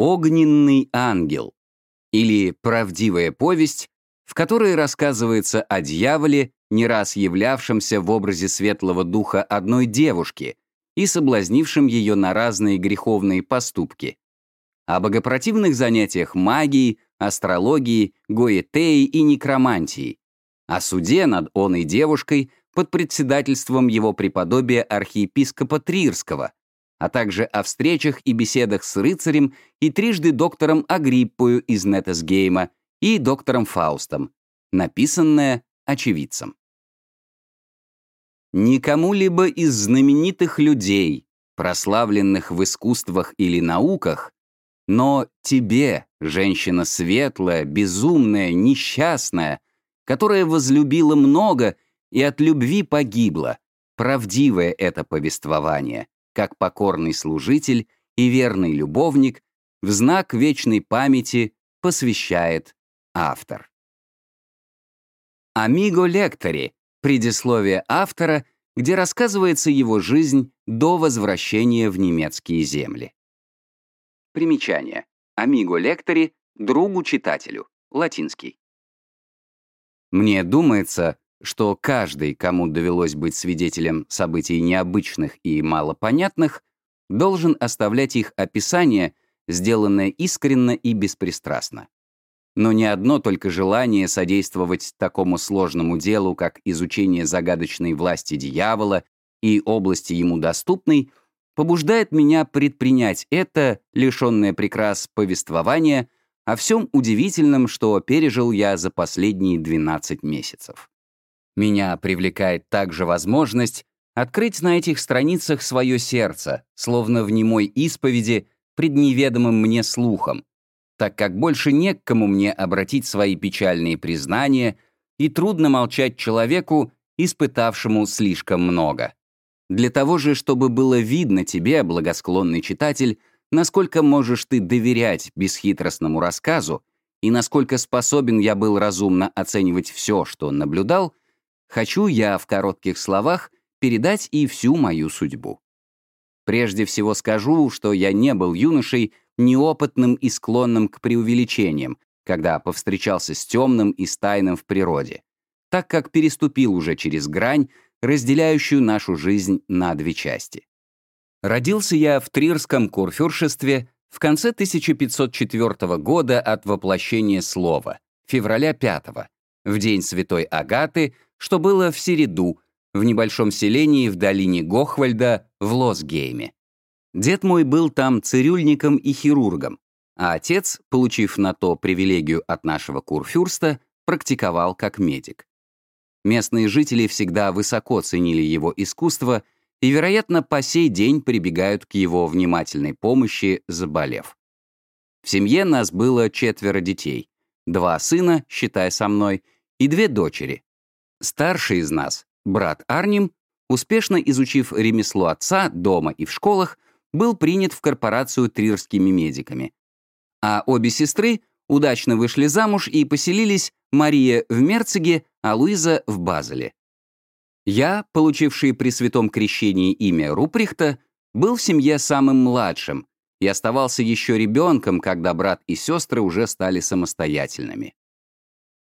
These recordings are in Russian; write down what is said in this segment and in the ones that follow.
«Огненный ангел» или «Правдивая повесть», в которой рассказывается о дьяволе, не раз являвшемся в образе светлого духа одной девушки и соблазнившем ее на разные греховные поступки, о богопротивных занятиях магией, астрологией, гоэтеей и некромантией, о суде над оной девушкой под председательством его преподобия архиепископа Трирского, а также о встречах и беседах с рыцарем и трижды доктором Агриппою из Нетесгейма и доктором Фаустом, написанное очевидцем. Никому-либо из знаменитых людей, прославленных в искусствах или науках, но тебе, женщина светлая, безумная, несчастная, которая возлюбила много и от любви погибла, правдивое это повествование, как покорный служитель и верный любовник в знак вечной памяти посвящает автор. «Амиго лектори» — предисловие автора, где рассказывается его жизнь до возвращения в немецкие земли. Примечание. Амиго лектори — другу-читателю. Латинский. Мне думается, что каждый, кому довелось быть свидетелем событий необычных и малопонятных, должен оставлять их описание, сделанное искренно и беспристрастно. Но ни одно только желание содействовать такому сложному делу, как изучение загадочной власти дьявола и области ему доступной, побуждает меня предпринять это, лишенное прикрас повествования, о всем удивительном, что пережил я за последние 12 месяцев. Меня привлекает также возможность открыть на этих страницах свое сердце, словно в немой исповеди пред неведомым мне слухом, так как больше не к кому мне обратить свои печальные признания и трудно молчать человеку, испытавшему слишком много. Для того же, чтобы было видно тебе, благосклонный читатель, насколько можешь ты доверять бесхитростному рассказу и насколько способен я был разумно оценивать все, что наблюдал, хочу я в коротких словах передать и всю мою судьбу. Прежде всего скажу, что я не был юношей, неопытным и склонным к преувеличениям, когда повстречался с темным и стайным в природе, так как переступил уже через грань, разделяющую нашу жизнь на две части. Родился я в Трирском курфюршестве в конце 1504 года от воплощения слова, февраля 5 в день Святой Агаты, что было в Середу, в небольшом селении в долине Гохвальда в Лосгейме. Дед мой был там цирюльником и хирургом, а отец, получив на то привилегию от нашего курфюрста, практиковал как медик. Местные жители всегда высоко ценили его искусство и, вероятно, по сей день прибегают к его внимательной помощи, заболев. В семье нас было четверо детей, два сына, считай со мной, и две дочери. Старший из нас, брат Арним, успешно изучив ремесло отца дома и в школах, был принят в корпорацию трирскими медиками. А обе сестры удачно вышли замуж и поселились Мария в Мерциге, а Луиза в Базеле. Я, получивший при святом крещении имя Руприхта, был в семье самым младшим и оставался еще ребенком, когда брат и сестры уже стали самостоятельными.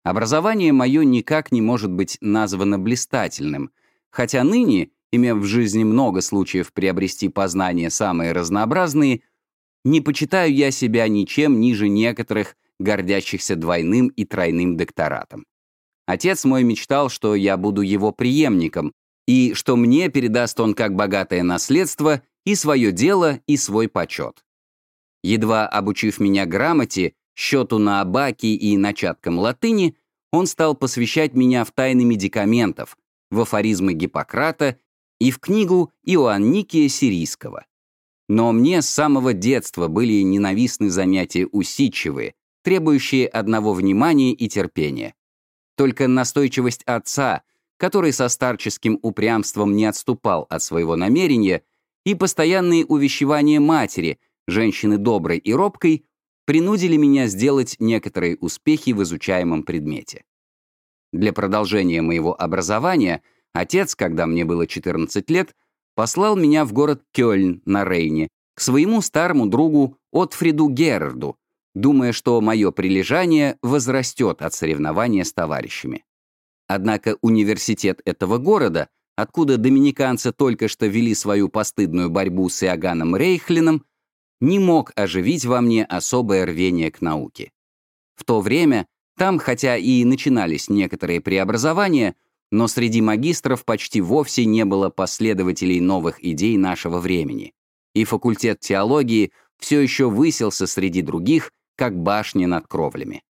Образование мое никак не может быть названо блистательным, хотя ныне, имев в жизни много случаев приобрести познания самые разнообразные, не почитаю я себя ничем ниже некоторых, гордящихся двойным и тройным докторатом. Отец мой мечтал, что я буду его преемником, и что мне передаст он как богатое наследство и свое дело, и свой почет. Едва обучив меня грамоте, счету на абаке и начаткам латыни, он стал посвящать меня в тайны медикаментов, в афоризмы Гиппократа и в книгу Иоанникия Сирийского. Но мне с самого детства были ненавистны занятия усидчивые, требующие одного внимания и терпения. Только настойчивость отца, который со старческим упрямством не отступал от своего намерения, и постоянные увещевания матери, женщины доброй и робкой, принудили меня сделать некоторые успехи в изучаемом предмете. Для продолжения моего образования отец, когда мне было 14 лет, послал меня в город Кёльн на Рейне, к своему старому другу Отфриду Герарду, думая, что мое прилежание возрастет от соревнования с товарищами. Однако университет этого города, откуда доминиканцы только что вели свою постыдную борьбу с Иоганном Рейхлином, не мог оживить во мне особое рвение к науке. В то время там, хотя и начинались некоторые преобразования, но среди магистров почти вовсе не было последователей новых идей нашего времени, и факультет теологии все еще высился среди других, как башни над кровлями.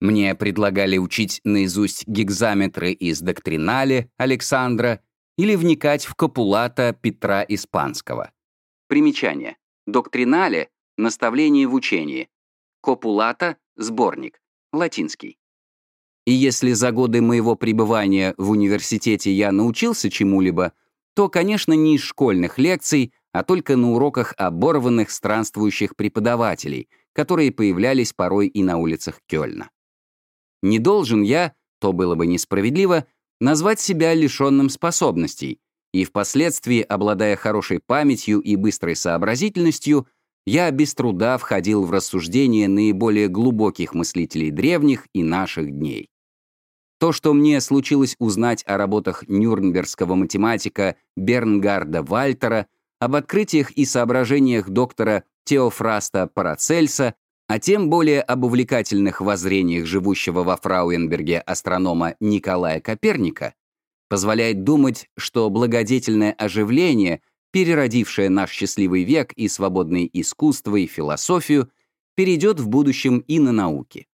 Мне предлагали учить наизусть гигзаметры из доктринале Александра или вникать в капулата Петра Испанского. Примечание. Доктринале — наставление в учении. Копулата — сборник. Латинский. И если за годы моего пребывания в университете я научился чему-либо, то, конечно, не из школьных лекций, а только на уроках оборванных странствующих преподавателей, которые появлялись порой и на улицах Кёльна. Не должен я, то было бы несправедливо, назвать себя лишенным способностей, и впоследствии, обладая хорошей памятью и быстрой сообразительностью, я без труда входил в рассуждения наиболее глубоких мыслителей древних и наших дней. То, что мне случилось узнать о работах нюрнбергского математика Бернгарда Вальтера, об открытиях и соображениях доктора Теофраста Парацельса, а тем более об увлекательных воззрениях живущего во Фрауенберге астронома Николая Коперника, позволяет думать, что благодетельное оживление, переродившее наш счастливый век и свободное искусство и философию, перейдет в будущем и на науки.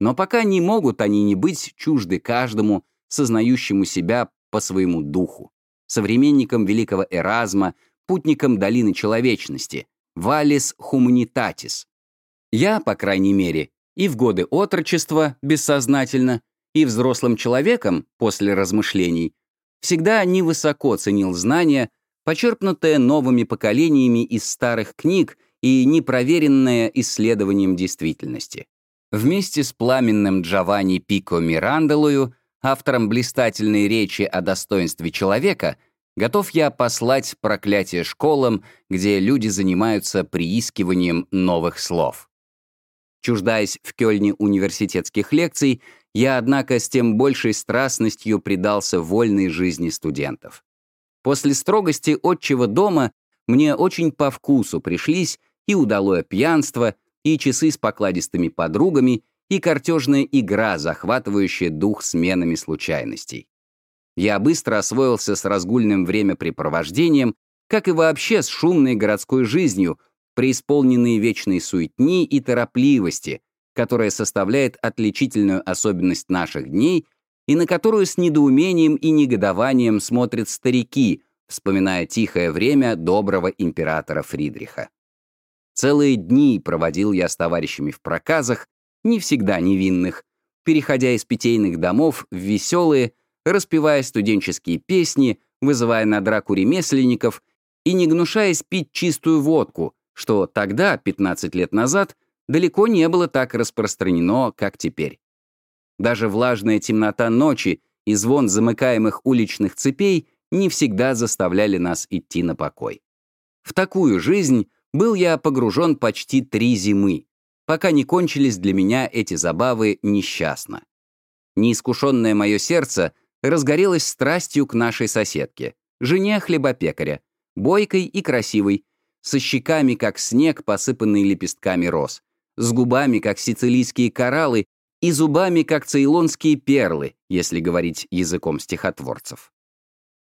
Но пока не могут они не быть чужды каждому, сознающему себя по своему духу, современникам великого Эразма, путникам долины человечности, валис хуманитатис, я, по крайней мере, и в годы отрочества, бессознательно, и взрослым человеком, после размышлений, всегда невысоко ценил знания, почерпнутые новыми поколениями из старых книг и непроверенное исследованием действительности. Вместе с пламенным Джованни Пико Мирандолою, автором блистательной речи о достоинстве человека, готов я послать проклятие школам, где люди занимаются приискиванием новых слов. Чуждаясь в Кёльне университетских лекций, я, однако, с тем большей страстностью предался вольной жизни студентов. После строгости отчего дома мне очень по вкусу пришлись и удалое пьянство, и часы с покладистыми подругами, и картежная игра, захватывающая дух сменами случайностей. Я быстро освоился с разгульным времяпрепровождением, как и вообще с шумной городской жизнью, преисполненные вечной суетни и торопливости, которая составляет отличительную особенность наших дней и на которую с недоумением и негодованием смотрят старики, вспоминая тихое время доброго императора Фридриха. Целые дни проводил я с товарищами в проказах, не всегда невинных, переходя из питейных домов в веселые, распевая студенческие песни, вызывая на драку ремесленников и не гнушаясь пить чистую водку, что тогда, 15 лет назад, далеко не было так распространено, как теперь. Даже влажная темнота ночи и звон замыкаемых уличных цепей не всегда заставляли нас идти на покой. В такую жизнь был я погружен почти три зимы, пока не кончились для меня эти забавы несчастно. Неискушенное мое сердце разгорелось страстью к нашей соседке, жене хлебопекаря, бойкой и красивой, со щеками, как снег, посыпанный лепестками роз, с губами, как сицилийские кораллы, и зубами, как цейлонские перлы, если говорить языком стихотворцев.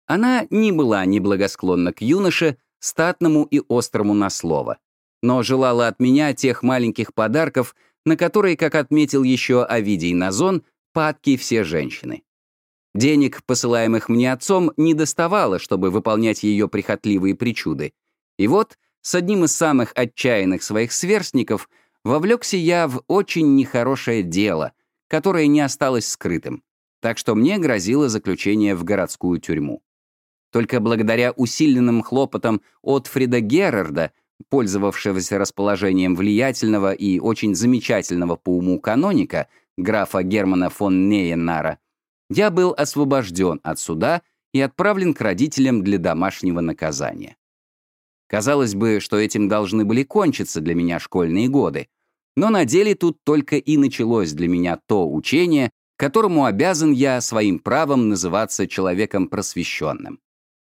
Она не была неблагосклонна к юноше, статному и острому на слово, но желала от меня тех маленьких подарков, на которые, как отметил еще Овидий Назон, падки все женщины. Денег, посылаемых мне отцом, не доставало, чтобы выполнять ее прихотливые причуды, и вот с одним из самых отчаянных своих сверстников вовлекся я в очень нехорошее дело, которое не осталось скрытым, так что мне грозило заключение в городскую тюрьму. Только благодаря усиленным хлопотам от Фрида Геррарда, пользовавшегося расположением влиятельного и очень замечательного по уму каноника, графа Германа фон Нейеннара, я был освобожден от суда и отправлен к родителям для домашнего наказания. Казалось бы, что этим должны были кончиться для меня школьные годы. Но на деле тут только и началось для меня то учение, которому обязан я своим правом называться человеком просвещенным.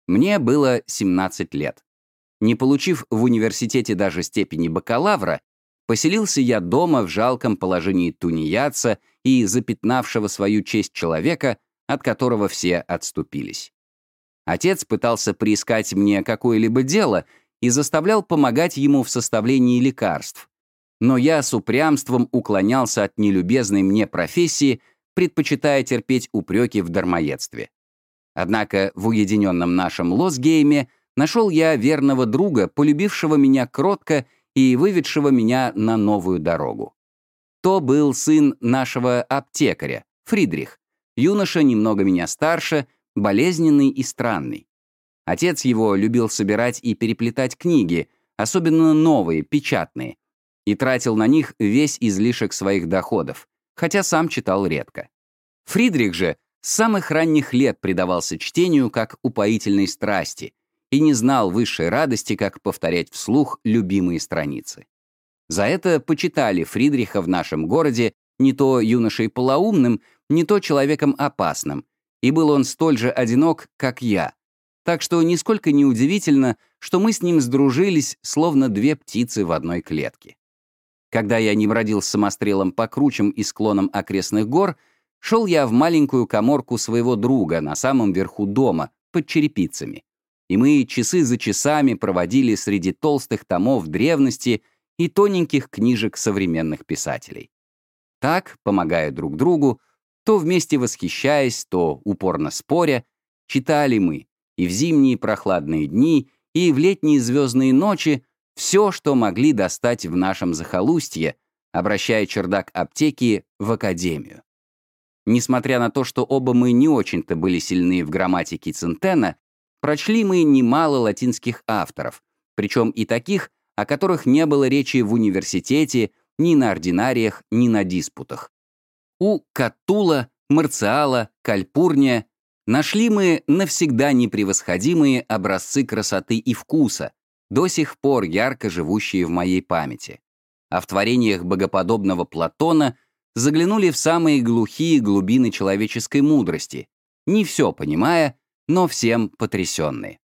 Мне было 17 лет. Не получив в университете даже степени бакалавра, поселился я дома в жалком положении тунеядца и запятнавшего свою честь человека, от которого все отступились. Отец пытался приискать мне какое-либо дело и заставлял помогать ему в составлении лекарств. Но я с упрямством уклонялся от нелюбезной мне профессии, предпочитая терпеть упреки в дармоедстве. Однако в уединенном нашем Лосгейме нашел я верного друга, полюбившего меня кротко и выведшего меня на новую дорогу. То был сын нашего аптекаря, Фридрих, юноша немного меня старше, болезненный и странный. Отец его любил собирать и переплетать книги, особенно новые, печатные, и тратил на них весь излишек своих доходов, хотя сам читал редко. Фридрих же с самых ранних лет предавался чтению как упоительной страсти и не знал высшей радости, как повторять вслух любимые страницы. За это почитали Фридриха в нашем городе не то юношей полоумным, не то человеком опасным, и был он столь же одинок, как я. Так что нисколько не удивительно, что мы с ним сдружились, словно две птицы в одной клетке. Когда я не бродил с самострелом по кручам и склонам окрестных гор, шел я в маленькую коморку своего друга на самом верху дома, под черепицами. И мы часы за часами проводили среди толстых томов древности и тоненьких книжек современных писателей. Так, помогая друг другу, то вместе восхищаясь, то упорно споря, читали мы и в зимние прохладные дни, и в летние звездные ночи все, что могли достать в нашем захолустье, обращая чердак аптеки в академию. Несмотря на то, что оба мы не очень-то были сильны в грамматике Центена, прочли мы немало латинских авторов, причем и таких, о которых не было речи в университете, ни на ординариях, ни на диспутах. У Катула, Марциала, Кальпурния нашли мы навсегда непревосходимые образцы красоты и вкуса, до сих пор ярко живущие в моей памяти. А в творениях богоподобного Платона заглянули в самые глухие глубины человеческой мудрости, не все понимая, но всем потрясенные.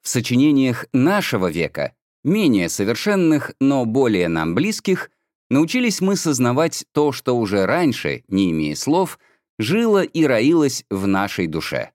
В сочинениях нашего века, менее совершенных, но более нам близких, научились мы сознавать то, что уже раньше, не имея слов, жило и роилось в нашей душе.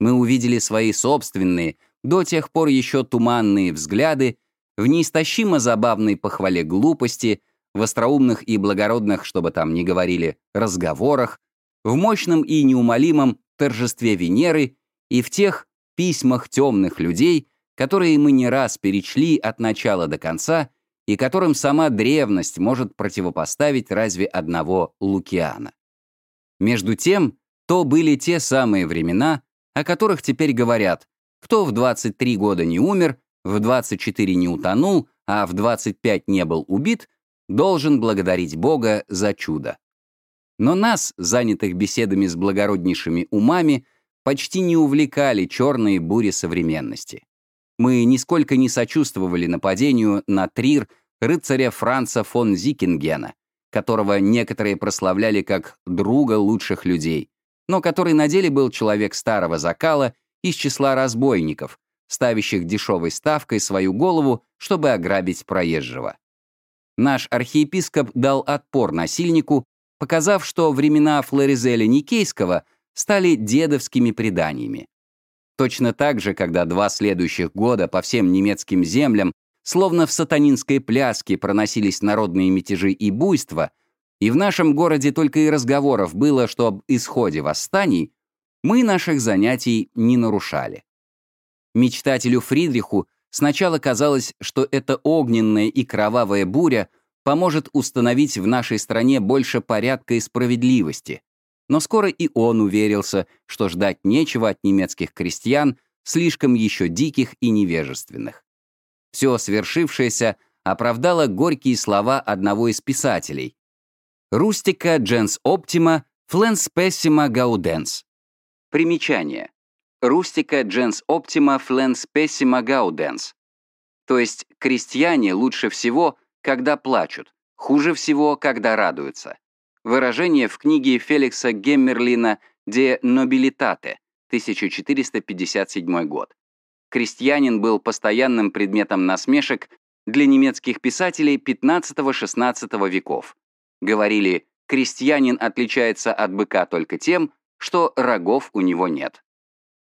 Мы увидели свои собственные, до тех пор еще туманные взгляды в неистощимо забавной похвале глупости, в остроумных и благородных, чтобы там ни говорили, разговорах, в мощном и неумолимом торжестве Венеры и в тех письмах темных людей, которые мы не раз перечли от начала до конца и которым сама древность может противопоставить разве одного Лукиана. Между тем, то были те самые времена, о которых теперь говорят, кто в 23 года не умер, в 24 не утонул, а в 25 не был убит, должен благодарить Бога за чудо. Но нас, занятых беседами с благороднейшими умами, почти не увлекали черные бури современности. Мы нисколько не сочувствовали нападению на Трир рыцаря Франца фон Зикингена, которого некоторые прославляли как друга лучших людей, но который на деле был человек старого закала из числа разбойников, ставящих дешевой ставкой свою голову, чтобы ограбить проезжего. Наш архиепископ дал отпор насильнику, показав, что времена Флоризеля Никейского стали дедовскими преданиями. Точно так же, когда два следующих года по всем немецким землям словно в сатанинской пляске проносились народные мятежи и буйства, и в нашем городе только и разговоров было, что об исходе восстаний, мы наших занятий не нарушали. Мечтателю Фридриху сначала казалось, что эта огненная и кровавая буря поможет установить в нашей стране больше порядка и справедливости, но скоро и он уверился, что ждать нечего от немецких крестьян, слишком еще диких и невежественных. Все свершившееся оправдало горькие слова одного из писателей. «Рустика дженс оптима фленс пессима гауденс». Примечание. «Рустика дженс оптима фленс пессима гауденс». То есть крестьяне лучше всего, когда плачут, хуже всего, когда радуются. Выражение в книге Феликса Геммерлина «De nobilitate» 1457 год. Крестьянин был постоянным предметом насмешек для немецких писателей XV-XVI веков. Говорили, крестьянин отличается от быка только тем, что рогов у него нет.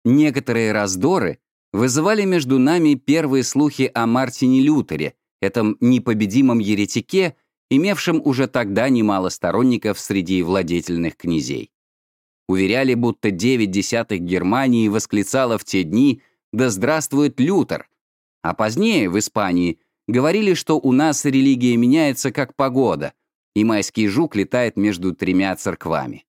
Некоторые раздоры вызывали между нами первые слухи о Мартине Лютере, этом непобедимом еретике, имевшем уже тогда немало сторонников среди владетельных князей. Уверяли, будто девять десятых Германии восклицало в те дни «Да здравствует Лютер!», а позднее в Испании говорили, что у нас религия меняется как погода, и майский жук летает между тремя церквами.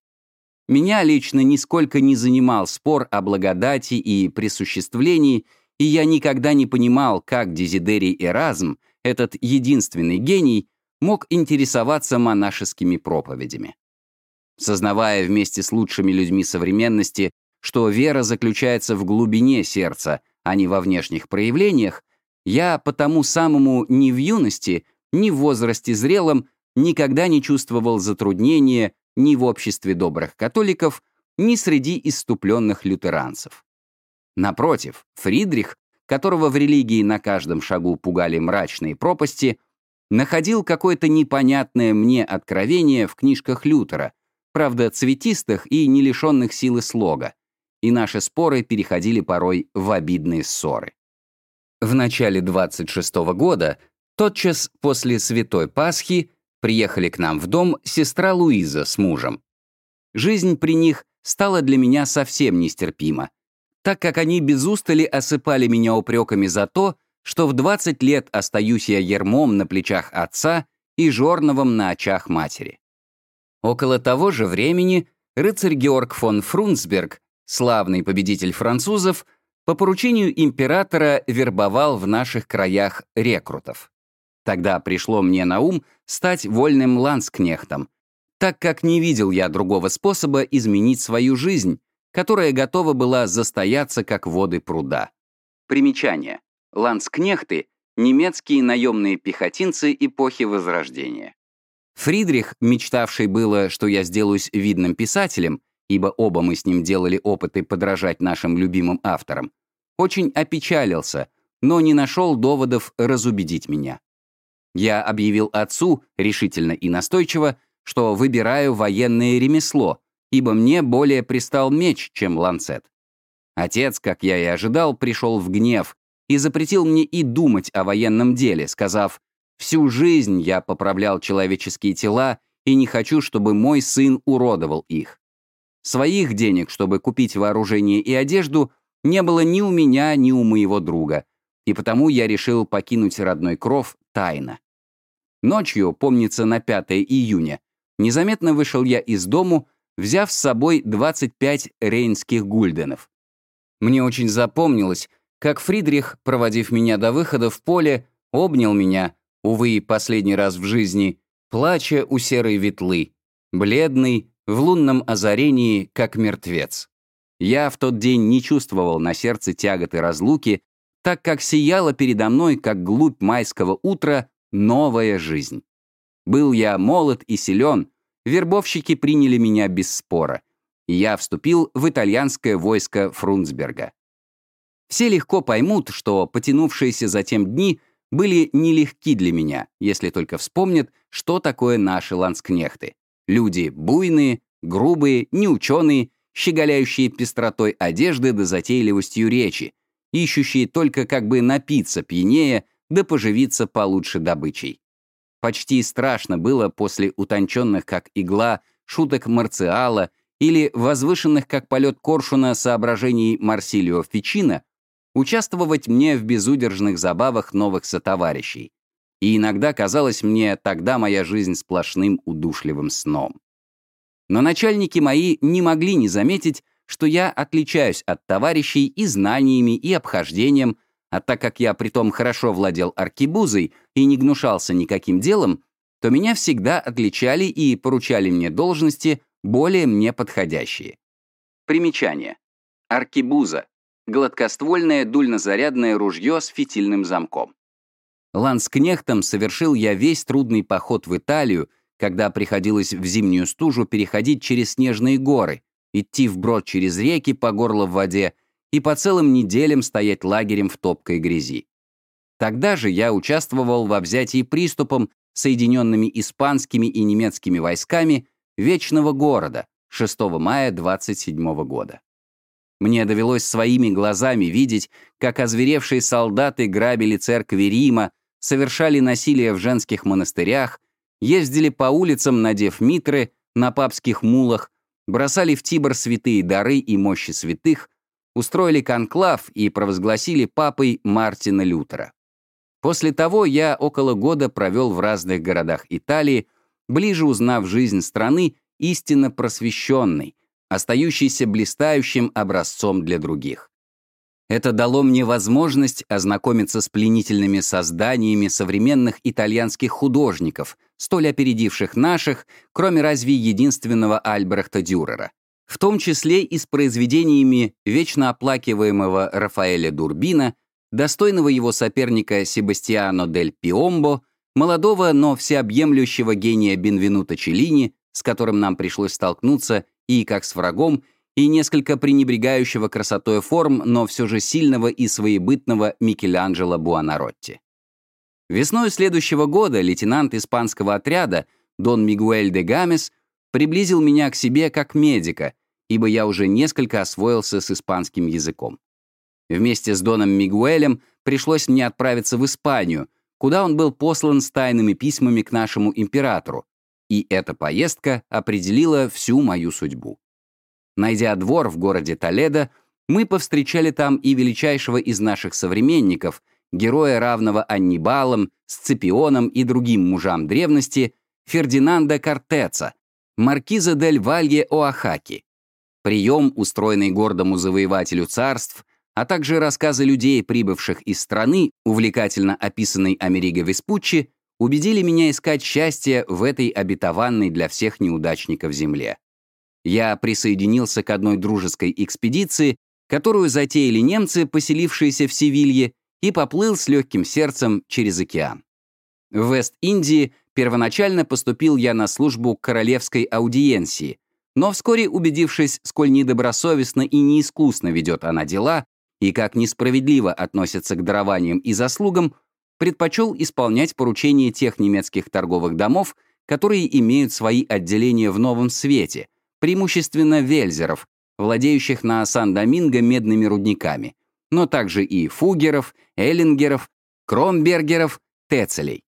Меня лично нисколько не занимал спор о благодати и присуществлении, и я никогда не понимал, как Дезидерий Эразм, этот единственный гений, мог интересоваться монашескими проповедями. Сознавая вместе с лучшими людьми современности, что вера заключается в глубине сердца, а не во внешних проявлениях, я по тому самому ни в юности, ни в возрасте зрелом никогда не чувствовал затруднения ни в обществе добрых католиков, ни среди иступленных лютеранцев. Напротив, Фридрих, которого в религии на каждом шагу пугали мрачные пропасти, находил какое-то непонятное мне откровение в книжках Лютера, правда, цветистых и не лишенных силы слога, и наши споры переходили порой в обидные ссоры. В начале 26 -го года, тотчас после Святой Пасхи, приехали к нам в дом сестра Луиза с мужем. Жизнь при них стала для меня совсем нестерпима, так как они без устали осыпали меня упреками за то, что в 20 лет остаюсь я ермом на плечах отца и жорновом на очах матери. Около того же времени рыцарь Георг фон Фрунсберг, славный победитель французов, по поручению императора вербовал в наших краях рекрутов. Тогда пришло мне на ум стать вольным ланскнехтом, так как не видел я другого способа изменить свою жизнь, которая готова была застояться, как воды пруда. Примечание. Ланскнехты — немецкие наемные пехотинцы эпохи Возрождения. Фридрих, мечтавший было, что я сделаюсь видным писателем, ибо оба мы с ним делали опыты подражать нашим любимым авторам, очень опечалился, но не нашел доводов разубедить меня. Я объявил отцу, решительно и настойчиво, что выбираю военное ремесло, ибо мне более пристал меч, чем ланцет. Отец, как я и ожидал, пришел в гнев и запретил мне и думать о военном деле, сказав, «Всю жизнь я поправлял человеческие тела и не хочу, чтобы мой сын уродовал их. Своих денег, чтобы купить вооружение и одежду, не было ни у меня, ни у моего друга, и потому я решил покинуть родной кров тайно. Ночью, помнится, на 5 июня, незаметно вышел я из дому, взяв с собой 25 рейнских гульденов. Мне очень запомнилось, как Фридрих, проводив меня до выхода в поле, обнял меня, увы, последний раз в жизни, плача у серой ветлы, бледный, в лунном озарении, как мертвец. Я в тот день не чувствовал на сердце тяготы разлуки, так как сияла передо мной, как глубь майского утра, новая жизнь. Был я молод и силен, вербовщики приняли меня без спора, я вступил в итальянское войско Фрунцберга. Все легко поймут, что потянувшиеся затем дни были нелегки для меня, если только вспомнят, что такое наши ланскнехты. Люди буйные, грубые, неученые, щеголяющие пестротой одежды да затейливостью речи, ищущие только как бы напиться пьянее, да поживиться получше добычей. Почти страшно было после утонченных как игла шуток Марциала или возвышенных как полет коршуна соображений Марсилио Фичино участвовать мне в безудержных забавах новых сотоварищей. И иногда казалось мне тогда моя жизнь сплошным удушливым сном. Но начальники мои не могли не заметить, что я отличаюсь от товарищей и знаниями, и обхождением, а так как я притом хорошо владел аркибузой и не гнушался никаким делом, то меня всегда отличали и поручали мне должности, более мне подходящие. Примечание. Аркибуза — гладкоствольное дульнозарядное ружье с фитильным замком. Ланскнехтом совершил я весь трудный поход в Италию, когда приходилось в зимнюю стужу переходить через снежные горы, идти вброд через реки по горло в воде и по целым неделям стоять лагерем в топкой грязи. Тогда же я участвовал во взятии приступом соединенными испанскими и немецкими войсками Вечного города 6 мая 27 года. Мне довелось своими глазами видеть, как озверевшие солдаты грабили церкви Рима, совершали насилие в женских монастырях, ездили по улицам, надев митры, на папских мулах, бросали в Тибр святые дары и мощи святых, устроили конклав и провозгласили папой Мартина Лютера. После того я около года провел в разных городах Италии, ближе узнав жизнь страны истинно просвещенной, остающейся блистающим образцом для других. Это дало мне возможность ознакомиться с пленительными созданиями современных итальянских художников, столь опередивших наших, кроме разве единственного Альбрехта Дюрера, в том числе и с произведениями вечно оплакиваемого Рафаэля Дурбина, достойного его соперника Себастьяно дель Пиомбо, молодого, но всеобъемлющего гения Бенвенуто Челлини, с которым нам пришлось столкнуться и как с врагом, и несколько пренебрегающего красотой форм, но все же сильного и своебытного Микеланджело Буонаротти. Весной следующего года лейтенант испанского отряда Дон Мигуэль де Гамес приблизил меня к себе как медика, ибо я уже несколько освоился с испанским языком. Вместе с Доном Мигуэлем пришлось мне отправиться в Испанию, куда он был послан с тайными письмами к нашему императору, и эта поездка определила всю мою судьбу. Найдя двор в городе Толедо, мы повстречали там и величайшего из наших современников, героя, равного Аннибалам, Сципионам и другим мужам древности, Фердинанда Кортеца, маркиза дель Валье Оахаки. Прием, устроенный гордому завоевателю царств, а также рассказы людей, прибывших из страны, увлекательно описанной Америго Веспуччи, убедили меня искать счастье в этой обетованной для всех неудачников земле я присоединился к одной дружеской экспедиции, которую затеяли немцы, поселившиеся в Севилье, и поплыл с легким сердцем через океан. В Вест-Индии первоначально поступил я на службу королевской аудиенции, но вскоре убедившись, сколь недобросовестно и неискусно ведет она дела, и как несправедливо относится к дарованиям и заслугам, предпочел исполнять поручения тех немецких торговых домов, которые имеют свои отделения в Новом Свете — преимущественно вельзеров, владеющих на Сан-Доминго медными рудниками, но также и фугеров, эллингеров, кромбергеров, тецелей.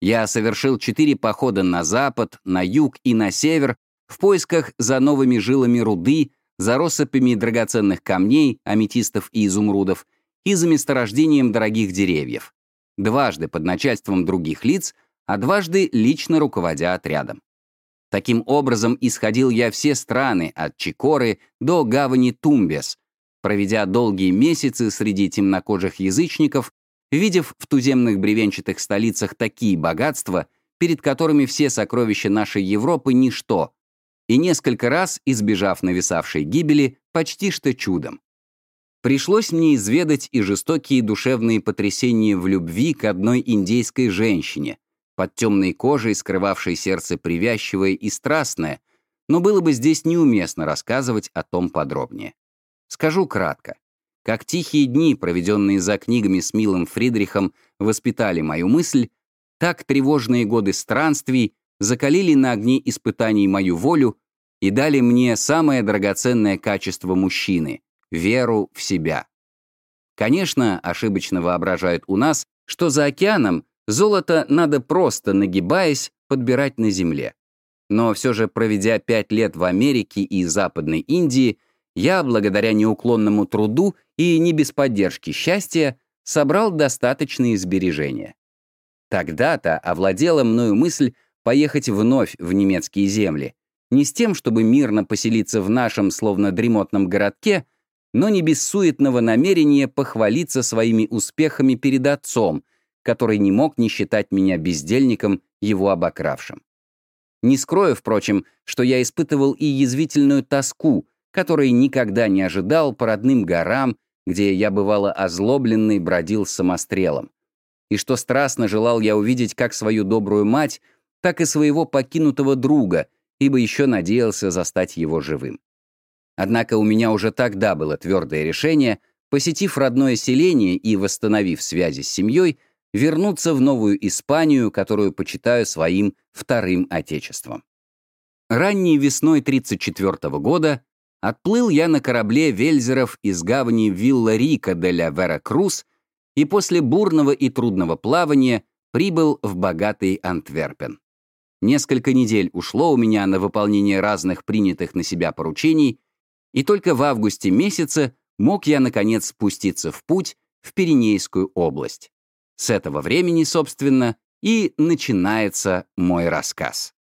Я совершил четыре похода на запад, на юг и на север в поисках за новыми жилами руды, за россыпями драгоценных камней, аметистов и изумрудов и за месторождением дорогих деревьев. Дважды под начальством других лиц, а дважды лично руководя отрядом. Таким образом, исходил я все страны, от Чикоры до гавани Тумбес, проведя долгие месяцы среди темнокожих язычников, видев в туземных бревенчатых столицах такие богатства, перед которыми все сокровища нашей Европы — ничто, и несколько раз, избежав нависавшей гибели, почти что чудом. Пришлось мне изведать и жестокие душевные потрясения в любви к одной индейской женщине — под темной кожей, скрывавшей сердце привязчивое и страстное, но было бы здесь неуместно рассказывать о том подробнее. Скажу кратко. Как тихие дни, проведенные за книгами с милым Фридрихом, воспитали мою мысль, так тревожные годы странствий закалили на огне испытаний мою волю и дали мне самое драгоценное качество мужчины — веру в себя. Конечно, ошибочно воображают у нас, что за океаном Золото надо просто, нагибаясь, подбирать на земле. Но все же, проведя пять лет в Америке и Западной Индии, я, благодаря неуклонному труду и не без поддержки счастья, собрал достаточные сбережения. Тогда-то овладела мною мысль поехать вновь в немецкие земли, не с тем, чтобы мирно поселиться в нашем словно дремотном городке, но не без суетного намерения похвалиться своими успехами перед отцом, который не мог не считать меня бездельником, его обокравшим. Не скрою, впрочем, что я испытывал и язвительную тоску, которой никогда не ожидал по родным горам, где я, бывало, озлобленный бродил самострелом. и что страстно желал я увидеть как свою добрую мать, так и своего покинутого друга, ибо еще надеялся застать его живым. Однако у меня уже тогда было твердое решение, посетив родное селение и восстановив связи с семьей, вернуться в Новую Испанию, которую почитаю своим вторым отечеством. Ранней весной 1934 года отплыл я на корабле вельзеров из гавани Вилла-Рика де ля Веракрус и после бурного и трудного плавания прибыл в богатый Антверпен. Несколько недель ушло у меня на выполнение разных принятых на себя поручений, и только в августе месяце мог я, наконец, спуститься в путь в Пиренейскую область. С этого времени, собственно, и начинается мой рассказ.